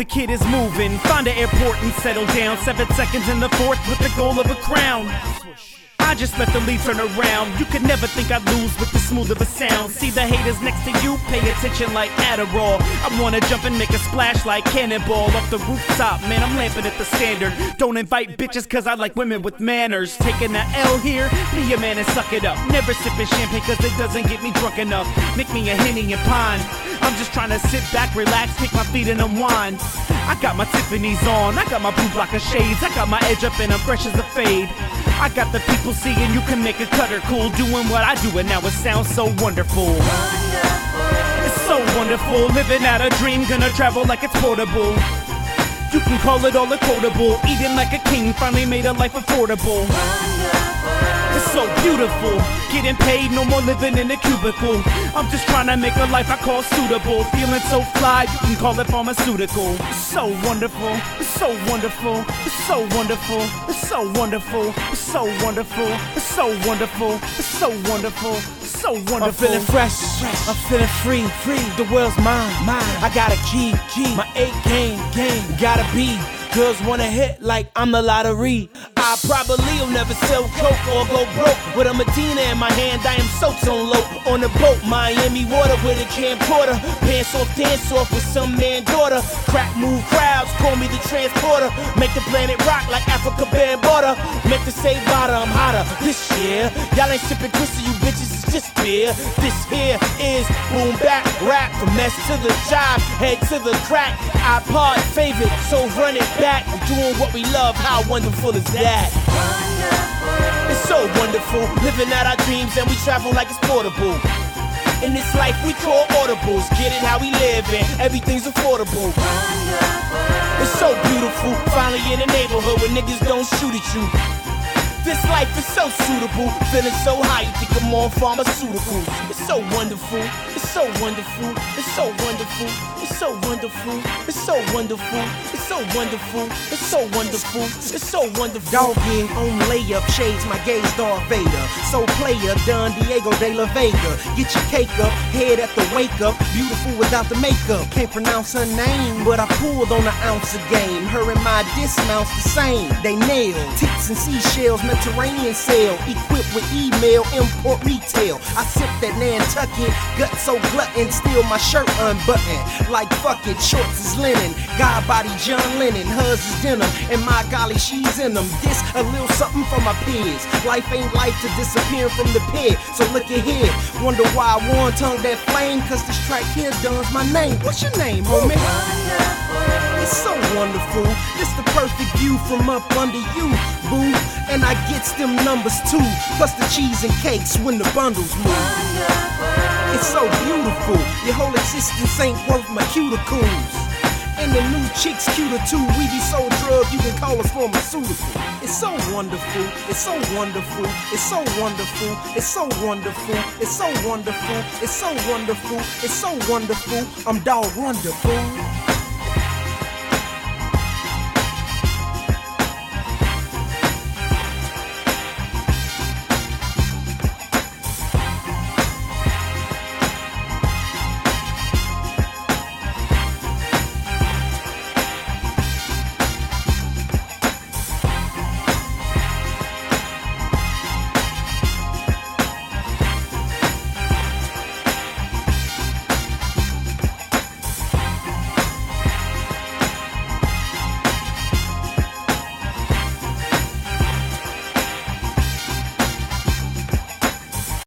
The kid is moving. Find an airport and settle down. Seven seconds in the fourth with the goal of a crown. I just let the lead turn around. You could never think I'd lose with the smooth of a sound. See the haters next to you, pay attention like Adderall. I wanna jump and make a splash like cannonball off the rooftop. Man, I'm lamping at the standard. Don't invite bitches cause I like women with manners. Taking the L here, be a man and suck it up. Never sipping champagne cause it doesn't get me drunk enough. Make me a henny and pine. I'm just trying to sit back, relax, kick my feet and unwind. I got my Tiffany's on, I got my blue blocker shades, I got my edge up and I'm fresh as a fade. I got the people seeing you can make a cutter cool, doing what I do, and now it sounds so wonderful. It's so wonderful, living out a dream, gonna travel like it's portable. You can call it all a quotable, eating like a king, finally made a life affordable. It's so beautiful, getting paid, no more living in a cubicle. I'm just trying to make a life I call suitable, feeling so fly, you can call it pharmaceutical. It's so wonderful, it's so wonderful, it's so wonderful, it's so wonderful, it's so wonderful, it's so wonderful, it's so wonderful, it's so wonderful. I'm feeling fresh, I'm feeling free, free. The world's mine, mine. I got a key, key. My A game, game. Gotta be. Girls wanna hit like I'm the lottery. I probably will never sell coke or go broke. With a Medina in my hand, I am soaked on low. On the boat, Miami water with a camcorder. Pants off, dance off with some man daughter. Krack move crowds, call me the transporter. Make the planet rock like Africa band border. Meant to say bada, I'm hotter this year. Y'all ain't sipping Chrissy, you bitches, it's just beer. This here is boom back rap from mess to the job, head to the crack. iPod favorite, so run it back. Doing what we love, how wonderful is that? It's so wonderful, living out our dreams and we travel like it's portable. In this life we call audibles, get it how we live and everything's affordable. It's so beautiful, finally in a neighborhood where niggas don't shoot at you. This life is so suitable, feeling so high, you think I'm on pharmaceuticals. It's so wonderful, it's so wonderful, it's so wonderful, it's so wonderful, it's so wonderful, it's so wonderful, it's so wonderful, it's so wonderful. Doggy on layup, shades my gaze Darth Vader. So player, Don Diego de la Vega. Get your cake up, head at the wake up. Beautiful without the makeup. Can't pronounce her name, but I pulled on an ounce of game. Her and my dismounts the same. They nail tits and seashells, Mediterranean sail. Equipped with email, import retail. I sip that Nantucket, gut so glutton, steal my shirt unbuttoned. Like fuck it, shorts is linen. God body John Lennon, hers is denim, and my golly, she's in them. This a little something for my peers. Life ain't life to disappear from the pit. So look at here. Wonder why I one tongue that flame, cause this track here done's my name. What's your name, homie? Wonderful. It's so wonderful. It's the perfect view from up under you, boo. And I gets them numbers too, plus the cheese and cakes when the bundles move. It's so beautiful. Your whole existence ain't worth my cuticles. And the new chicks cuter too. We be so drugged you can call us pharmaceutical. It's so wonderful. It's so wonderful. It's so wonderful. It's so wonderful. It's so wonderful. It's so wonderful. It's so wonderful. I'm dog wonderful.